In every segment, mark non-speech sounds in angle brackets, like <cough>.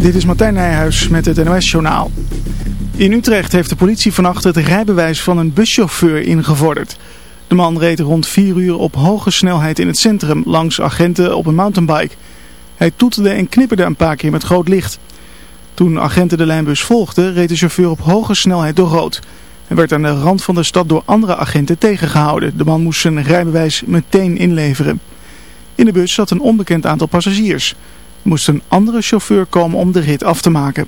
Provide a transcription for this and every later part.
Dit is Martijn Nijhuis met het NOS-journaal. In Utrecht heeft de politie vannacht het rijbewijs van een buschauffeur ingevorderd. De man reed rond 4 uur op hoge snelheid in het centrum langs agenten op een mountainbike. Hij toeterde en knipperde een paar keer met groot licht. Toen agenten de lijnbus volgden, reed de chauffeur op hoge snelheid door rood. Hij werd aan de rand van de stad door andere agenten tegengehouden. De man moest zijn rijbewijs meteen inleveren. In de bus zat een onbekend aantal passagiers. Moest een andere chauffeur komen om de rit af te maken.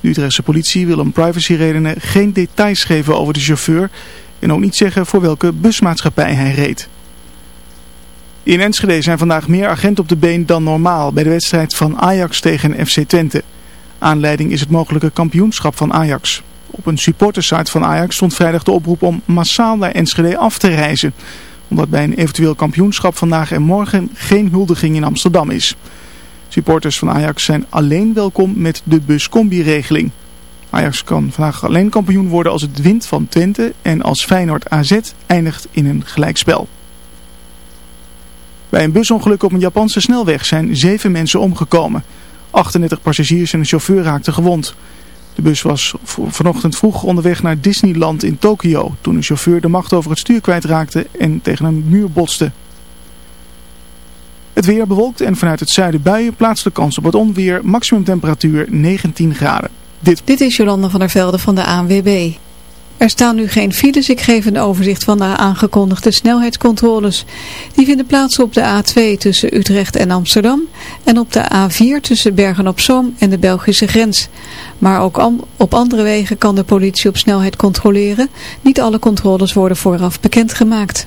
De Utrechtse politie wil om privacyredenen geen details geven over de chauffeur en ook niet zeggen voor welke busmaatschappij hij reed. In Enschede zijn vandaag meer agenten op de been dan normaal bij de wedstrijd van Ajax tegen FC Twente. Aanleiding is het mogelijke kampioenschap van Ajax. Op een supportersite van Ajax stond vrijdag de oproep om massaal naar Enschede af te reizen. Omdat bij een eventueel kampioenschap vandaag en morgen geen huldiging in Amsterdam is. Supporters van Ajax zijn alleen welkom met de buscombi-regeling. Ajax kan vandaag alleen kampioen worden als het wint van Twente en als Feyenoord AZ eindigt in een gelijkspel. Bij een busongeluk op een Japanse snelweg zijn zeven mensen omgekomen. 38 passagiers en een chauffeur raakten gewond. De bus was vanochtend vroeg onderweg naar Disneyland in Tokio toen een chauffeur de macht over het stuur kwijtraakte en tegen een muur botste. Het weer bewolkt en vanuit het zuiden buien plaatselijk kans op het onweer. Maximum temperatuur 19 graden. Dit, Dit is Jolanda van der Velde van de ANWB. Er staan nu geen files. Ik geef een overzicht van de aangekondigde snelheidscontroles. Die vinden plaats op de A2 tussen Utrecht en Amsterdam. En op de A4 tussen Bergen-op-Zoom en de Belgische grens. Maar ook op andere wegen kan de politie op snelheid controleren. Niet alle controles worden vooraf bekendgemaakt.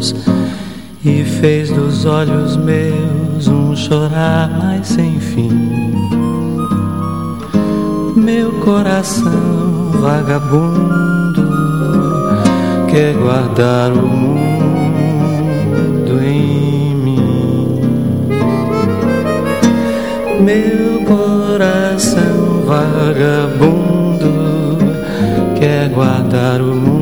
Adeus e fez dos olhos meus um chorar mais sem fim. Meu coração vagabundo quer guardar o mundo em mim. Meu coração vagabundo quer guardar o mundo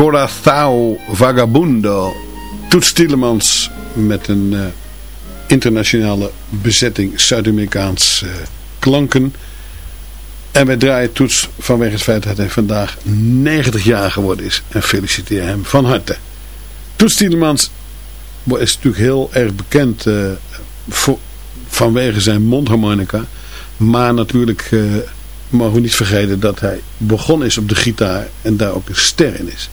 Corazao Vagabundo. Toets Tielemans met een eh, internationale bezetting Zuid-Amerikaans eh, klanken. En wij draaien Toets vanwege het feit dat hij vandaag 90 jaar geworden is. En feliciteer hem van harte. Toets Tielemans is natuurlijk heel erg bekend eh, vanwege zijn mondharmonica. Maar natuurlijk mogen we niet vergeten dat hij begonnen is op de gitaar en daar ook een ster in is.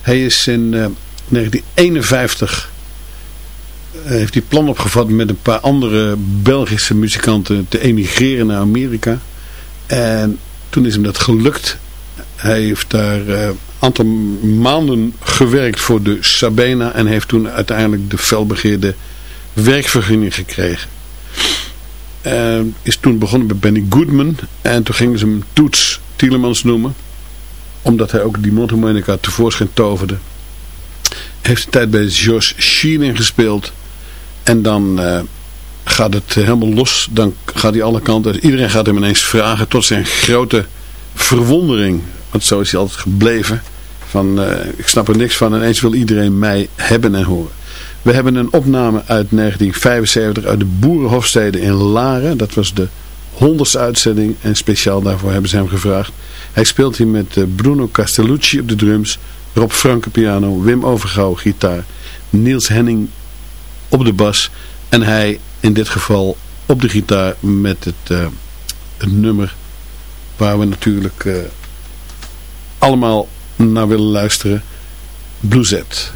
Hij is in eh, 1951 eh, heeft hij plan opgevat met een paar andere Belgische muzikanten te emigreren naar Amerika. En toen is hem dat gelukt. Hij heeft daar een aantal maanden gewerkt voor de Sabena en heeft toen uiteindelijk de felbegeerde werkvergunning gekregen. Is toen begonnen bij Benny Goodman. En toen gingen ze hem Toets Tielemans noemen. Omdat hij ook die mondharmonica tevoorschijn toverde. Heeft een tijd bij George Shearing gespeeld. En dan uh, gaat het helemaal los. Dan gaat hij alle kanten. Iedereen gaat hem ineens vragen. Tot zijn grote verwondering. Want zo is hij altijd gebleven. Van uh, ik snap er niks van. En ineens wil iedereen mij hebben en horen. We hebben een opname uit 1975 uit de Boerenhofstede in Laren. Dat was de honderdste uitzending en speciaal daarvoor hebben ze hem gevraagd. Hij speelt hier met eh, Bruno Castellucci op de drums, Rob Franke piano, Wim Overgouw gitaar, Niels Henning op de bas en hij in dit geval op de gitaar met het, het nummer waar we natuurlijk uh, allemaal naar willen luisteren, Blueset.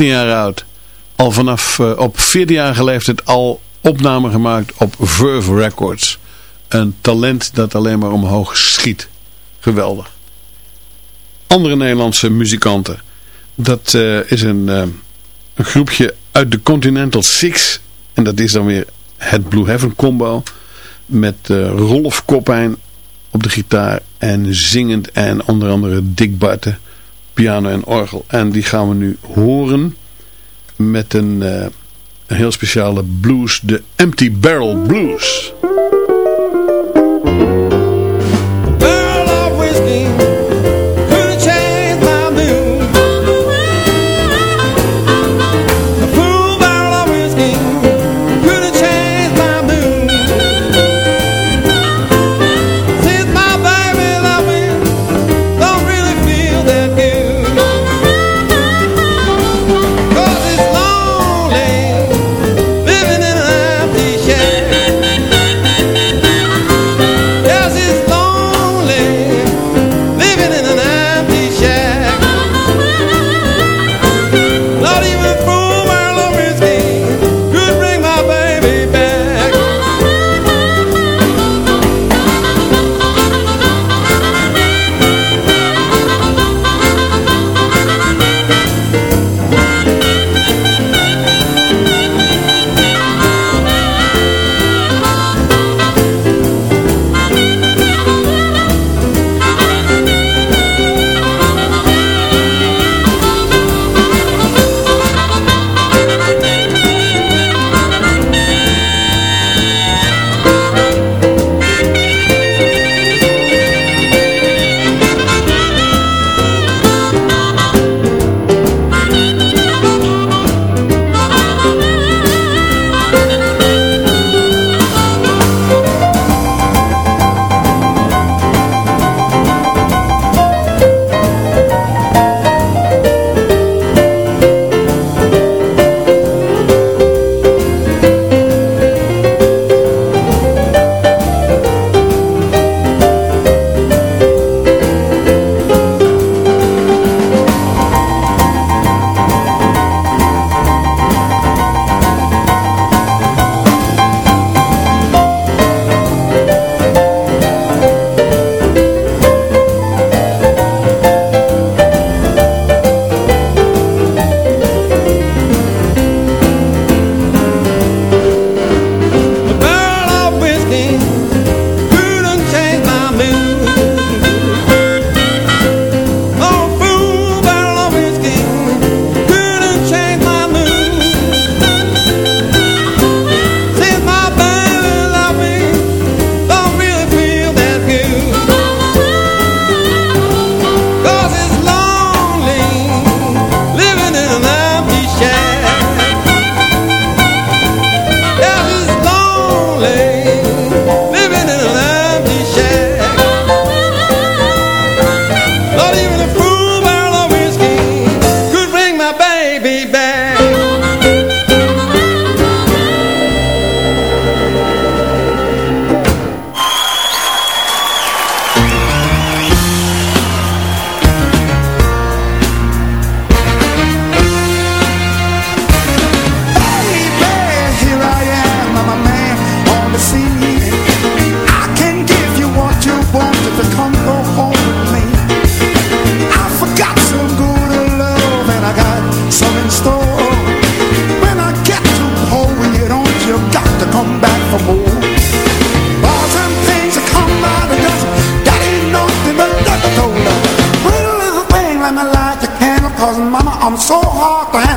19 jaar oud. Al vanaf uh, op 14-jarige leeftijd al opname gemaakt op Verve Records. Een talent dat alleen maar omhoog schiet. Geweldig. Andere Nederlandse muzikanten. Dat uh, is een, uh, een groepje uit de Continental Six. En dat is dan weer het Blue Heaven combo. Met Rolf Koppijn op de gitaar. En zingend en onder andere Dick Barten piano en orgel. En die gaan we nu horen met een, uh, een heel speciale blues, de Empty Barrel Blues.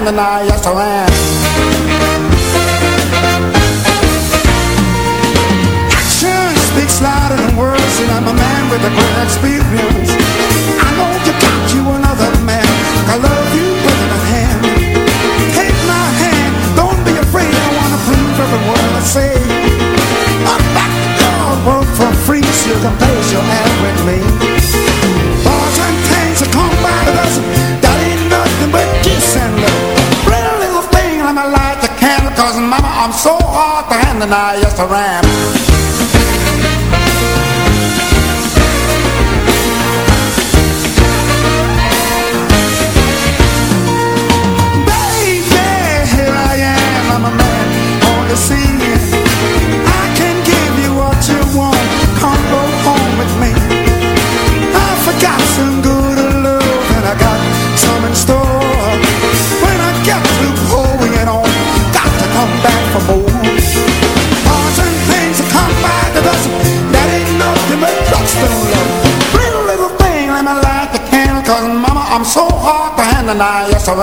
the Nile, yes I am. and I just ram. and I, yes, I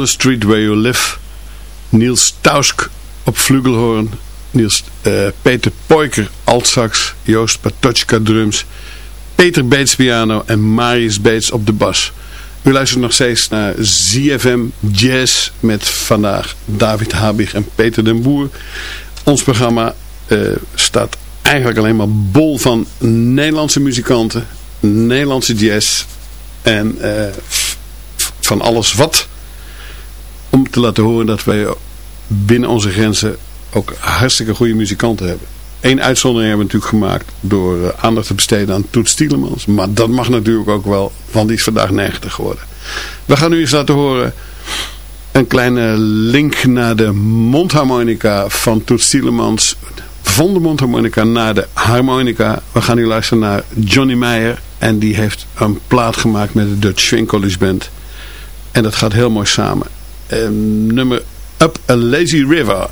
the Street Where You Live. Niels Tausk op flugelhoorn. Niels, eh, Peter Poiker altsax. Joost Patochka drums. Peter Beets piano en Marius Beets op de bas. U luistert nog steeds naar ZFM Jazz met vandaag David Habig en Peter den Boer. Ons programma eh, staat eigenlijk alleen maar bol van Nederlandse muzikanten, Nederlandse jazz en eh, van alles wat. Om te laten horen dat wij binnen onze grenzen ook hartstikke goede muzikanten hebben. Eén uitzondering hebben we natuurlijk gemaakt door eh, aandacht te besteden aan Toet Stielemans. Maar dat mag natuurlijk ook wel, want die is vandaag 90 geworden. We gaan nu eens laten horen een kleine link naar de mondharmonica van Toet Stielemans. Van de mondharmonica naar de harmonica. We gaan nu luisteren naar Johnny Meyer. En die heeft een plaat gemaakt met de Dutch Swing College Band. En dat gaat heel mooi samen. Een nummer Up a Lazy River.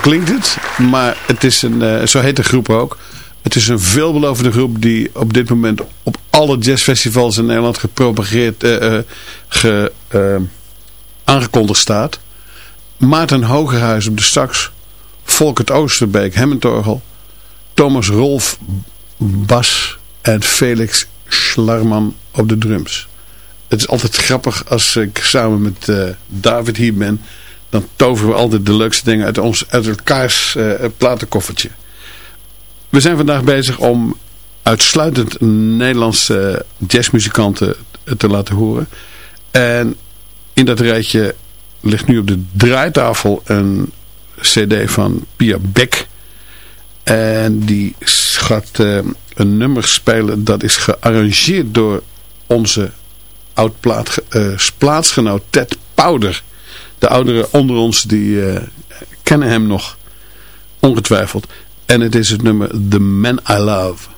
Klinkt het. Maar het is een, eh, zo heet de groep ook. Het is een veelbelovende groep die op dit moment op alle jazzfestivals in Nederland gepropageerd, uh, ge, aangekondigd staat. Maarten Hogerhuis op de sax. Volkert Oosterbeek, Hemmentorgel. Thomas Rolf bas en Felix Schlarman op de drums. Het is altijd grappig als ik samen met David hier ben. Dan toveren we altijd de leukste dingen uit, ons, uit elkaars uh, platenkoffertje. We zijn vandaag bezig om uitsluitend Nederlandse jazzmuzikanten te laten horen. En in dat rijtje ligt nu op de draaitafel een cd van Pia Beck. En die gaat uh, een nummer spelen dat is gearrangeerd door onze oud-plaatsgenoot uh, Ted Powder. De ouderen onder ons die uh, kennen hem nog ongetwijfeld. En het is het nummer The Man I Love.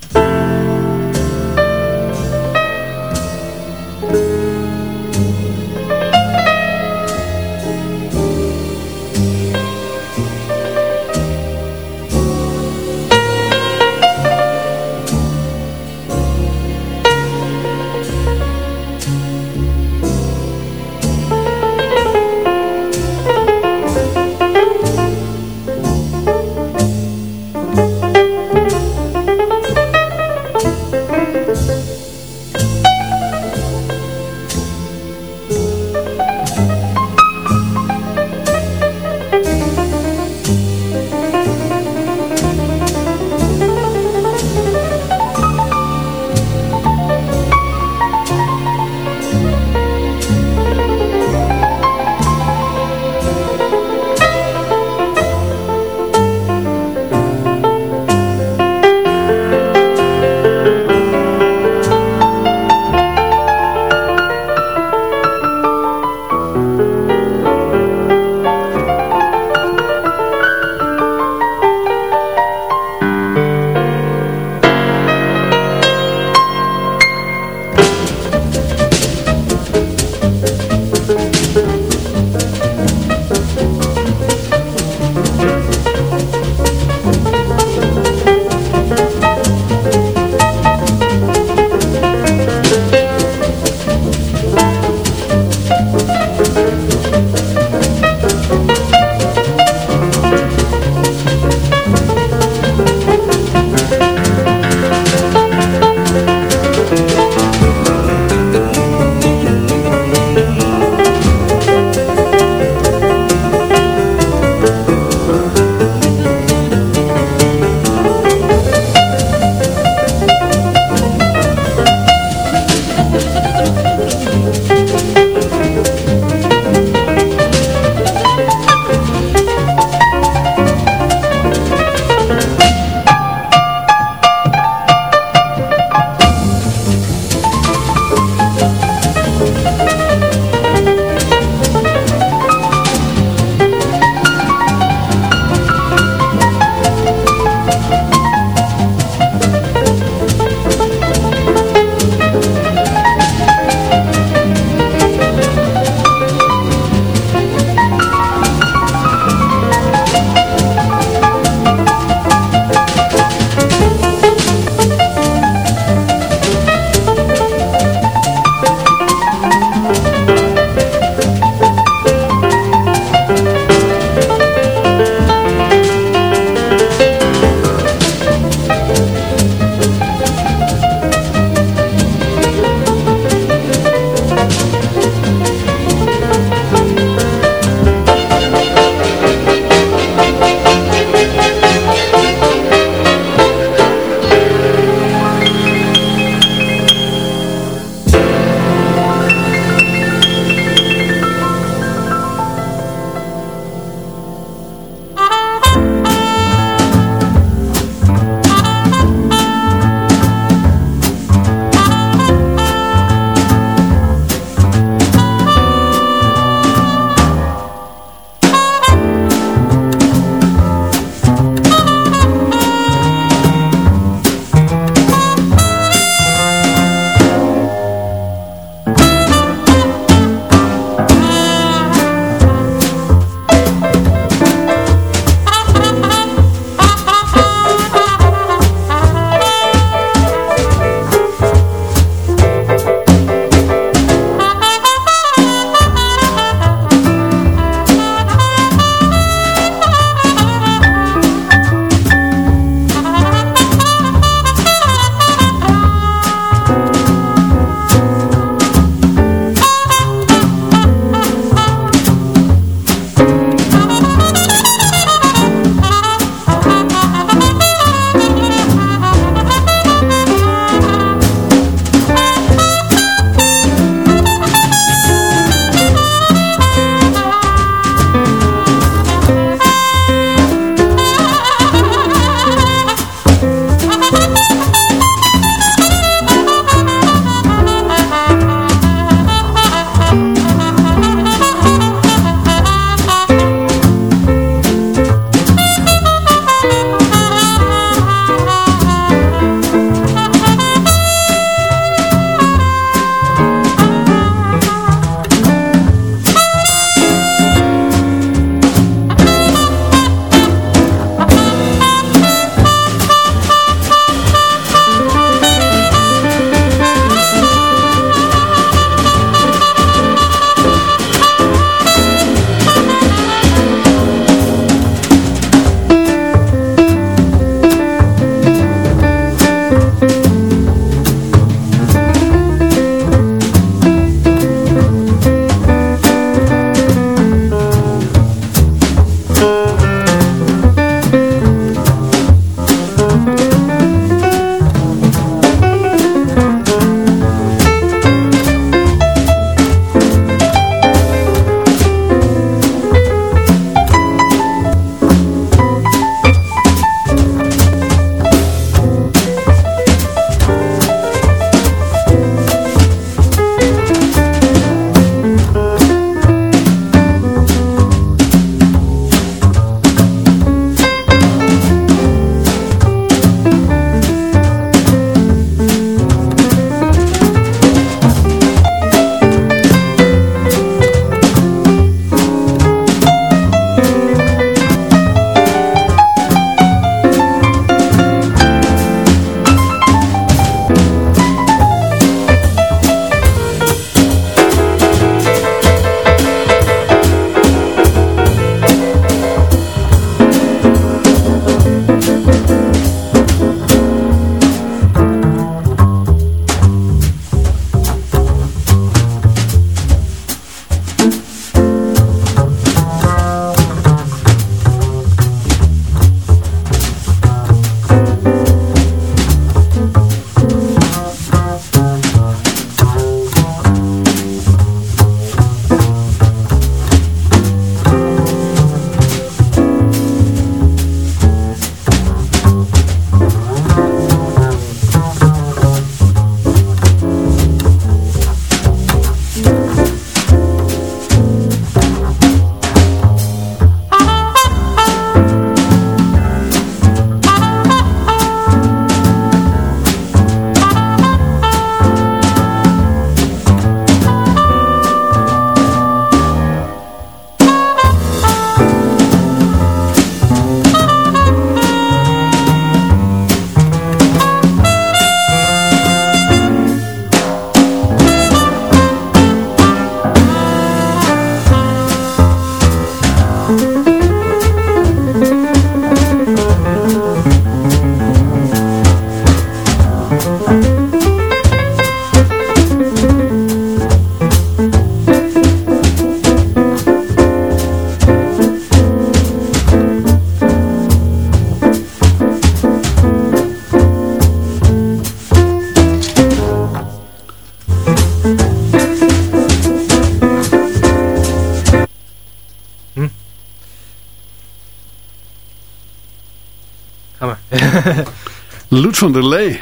Van der Lee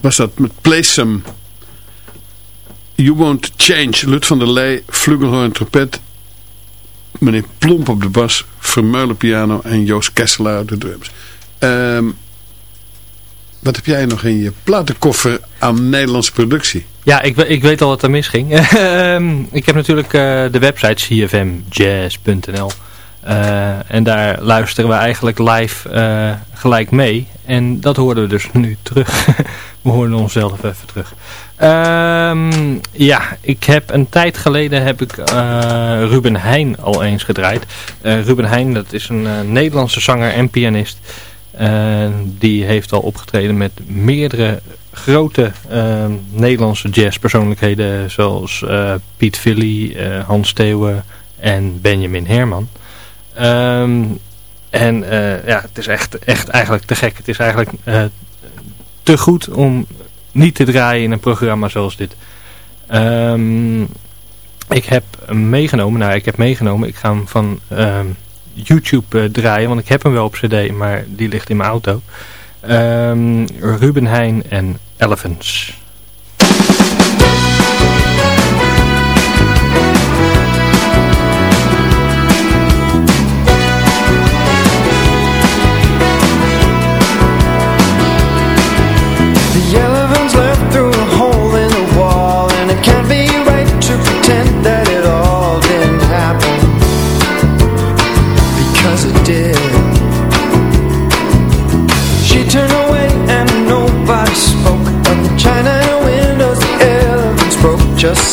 was dat met Play Some. You Won't Change. Lut van der Lee, flugelhorn, trompet. Meneer Plomp op de bas, Vermeulen piano en Joost Kesselaar op de drums. Ehm, wat heb jij nog in je platenkoffer aan Nederlandse productie? Ja, ik, ik weet al wat er misging. <laughs> Ehm, ik heb natuurlijk eh, de website cfmjazz.nl. Eh, en daar luisteren we eigenlijk live eh, gelijk mee. En dat hoorden we dus <laughs> nu terug. <laughs> we hoorden onszelf even terug. Ehm, ja, ik heb een tijd geleden heb ik eh, Ruben Heijn al eens gedraaid. Ruben Heijn, dat is een Nederlandse zanger en pianist. Die heeft al opgetreden met meerdere grote eh, Nederlandse jazzpersoonlijkheden. Zoals Piet Villy, Hans Steeuwen en Benjamin Herman. Ehm, en eh, ja, het is echt, echt eigenlijk te gek. Het is eigenlijk eh, te goed om niet te draaien in een programma zoals dit. Ehm, ik heb meegenomen, nou ik heb meegenomen, ik ga hem van ehm, YouTube eh, draaien, want ik heb hem wel op cd, maar die ligt in mijn auto. Ruben Heijn en Elephants.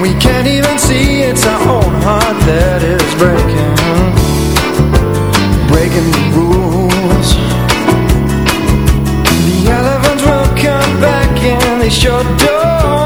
We can't even see. It's our own heart that is breaking. Breaking the rules. The elephants will come back and they sure don't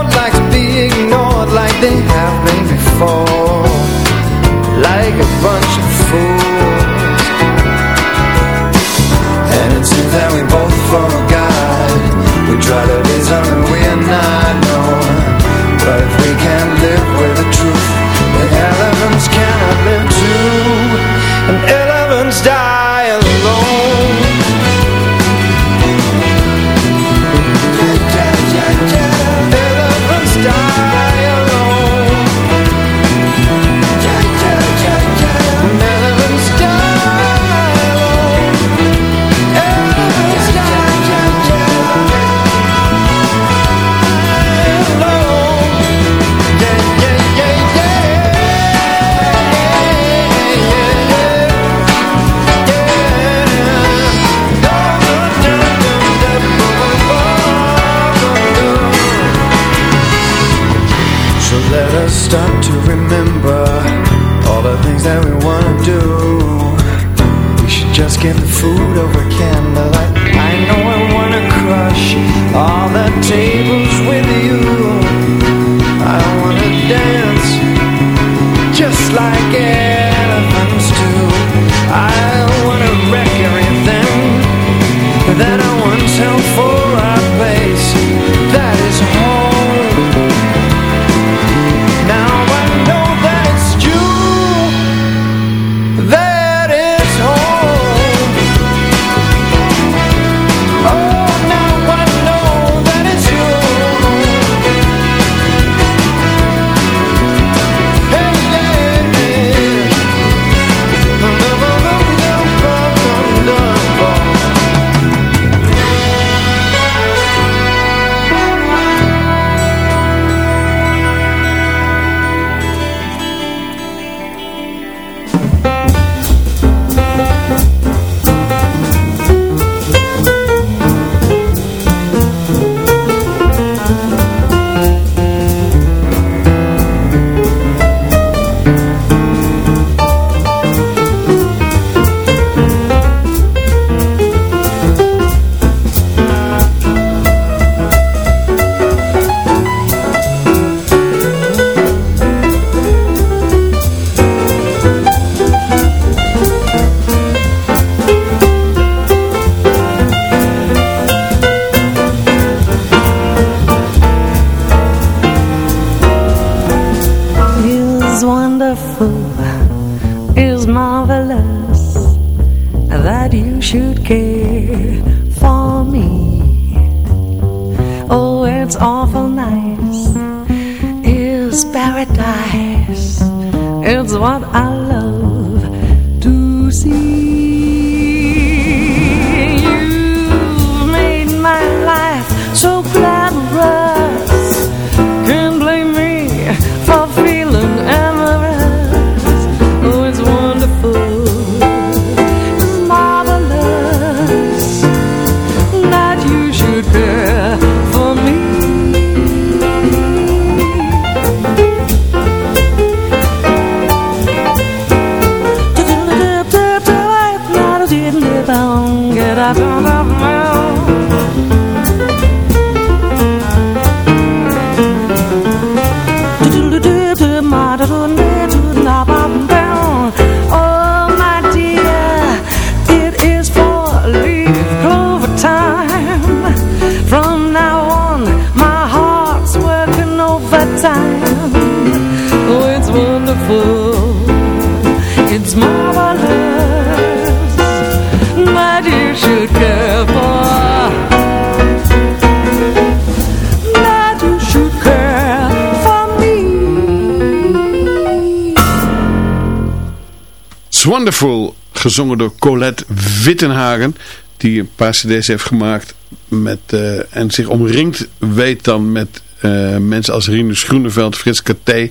Wonderful, gezongen door Colette Wittenhagen. Die een paar cd's heeft gemaakt. Met, eh, en zich omringd weet dan met eh, mensen als Rinus Groeneveld, Frits Katé,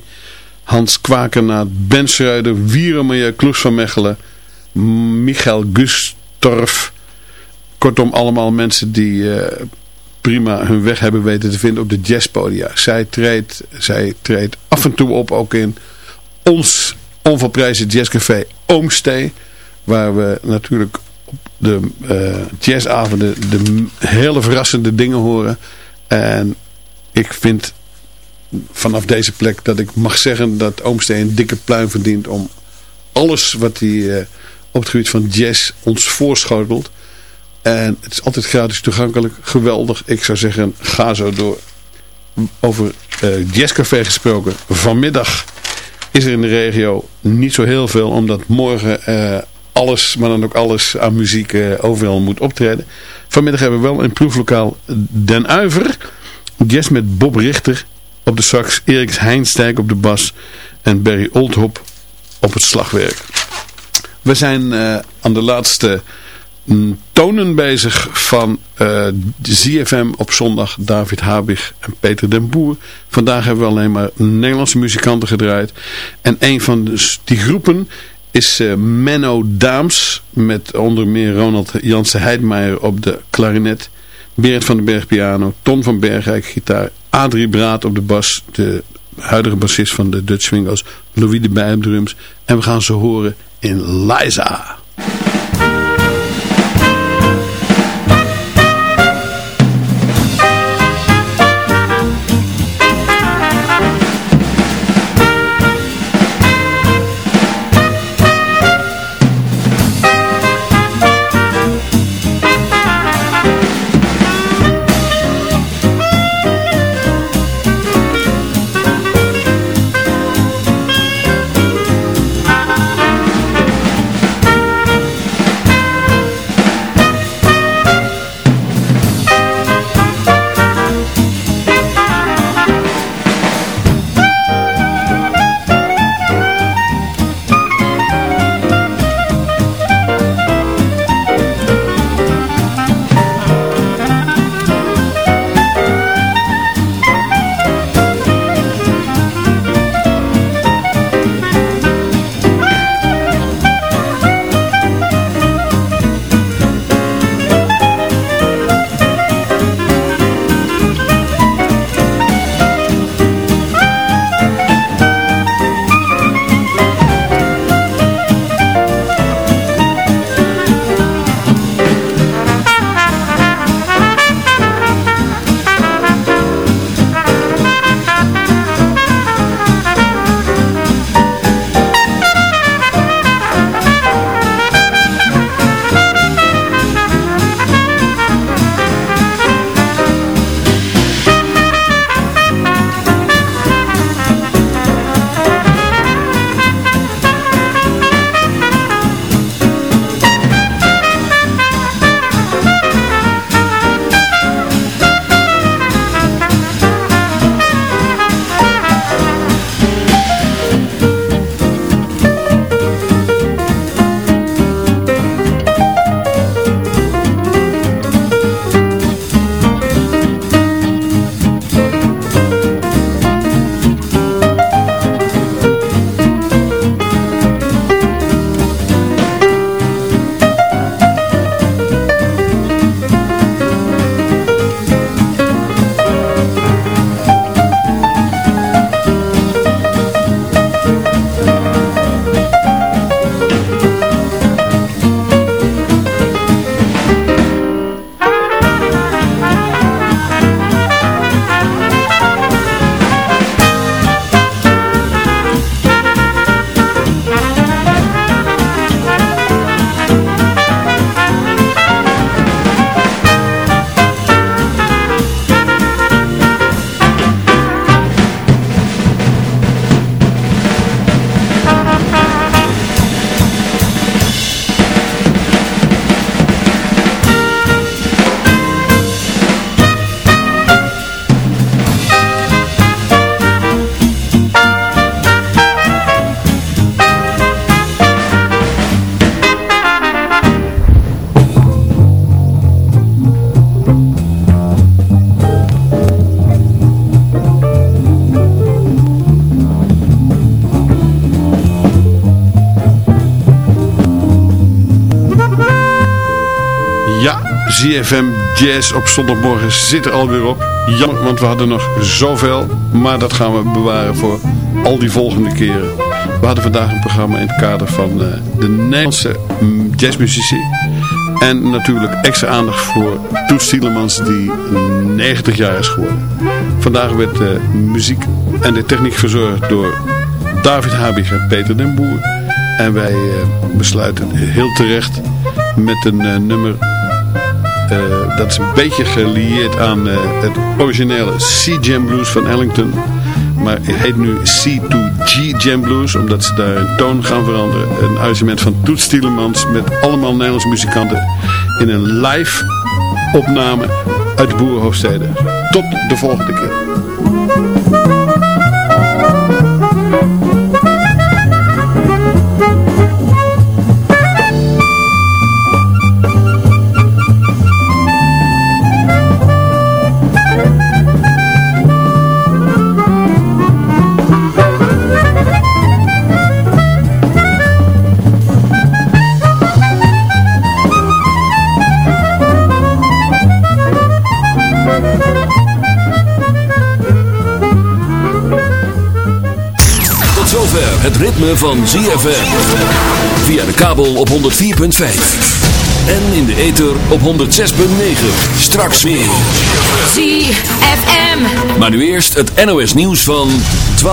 Hans Kwakernaat, Ben Schreuder, Wierenmeijer, Kloes van Mechelen, Michael Gustorf. Kortom, allemaal mensen die eh, prima hun weg hebben weten te vinden op de jazzpodia. Zij treedt, zij treedt af en toe op ook in ons onverprezen jazzcafé Oomstee. Waar we natuurlijk op de eh, jazzavonden de hele verrassende dingen horen. En ik vind vanaf deze plek dat ik mag zeggen dat Oomstee een dikke pluim verdient om alles wat hij eh, op het gebied van jazz ons voorschotelt. En het is altijd gratis toegankelijk. Geweldig. Ik zou zeggen, ga zo door. Over eh, Jazzcafé gesproken. Vanmiddag is er in de regio niet zo heel veel. Omdat morgen eh, alles, maar dan ook alles aan muziek eh, overal moet optreden. Vanmiddag hebben we wel een proeflokaal Den Uiver. Jazz met Bob Richter op de sax. Erik Heinstijk op de bas. En Barry Oldhop op het slagwerk. We zijn eh, aan de laatste tonen bezig van eh, ZFM op zondag. David Habig en Peter den Boer. Vandaag hebben we alleen maar Nederlandse muzikanten gedraaid. En een van die groepen is eh, Menno Daams. Met onder meer Ronald Jansen Heidmeijer op de klarinet. Berend van den Berg piano. Ton van Bergrijk gitaar. Adrie Braat op de bas. De huidige bassist van de Dutch Swingos. Louis de. En we gaan ze horen in Liza. ZFM Jazz op zondagmorgen zit er alweer op. Jammer, want we hadden nog zoveel. Maar dat gaan we bewaren voor al die volgende keren. We hadden vandaag een programma in het kader van uh, de Nederlandse mm, jazzmuzici. En natuurlijk extra aandacht voor Toets Tielemans die 90 jaar is geworden. Vandaag werd de muziek en de techniek verzorgd door David Habig en Peter den Boer. En wij uh, besluiten heel terecht met een nummer uh, dat is een beetje gelieerd aan uh, het originele C-Jam Blues van Ellington. Maar het heet nu C2G Jam Blues, omdat ze daar een toon gaan veranderen. Een arrangement van Toets Tielemans met allemaal Nederlandse muzikanten in een live opname uit de boerenhoofdsteden. Tot de volgende keer. Het ritme van ZFM. Via de kabel op 104.5. En in de ether op 106.9. Straks meer. ZFM. Maar nu eerst het NOS nieuws van 12.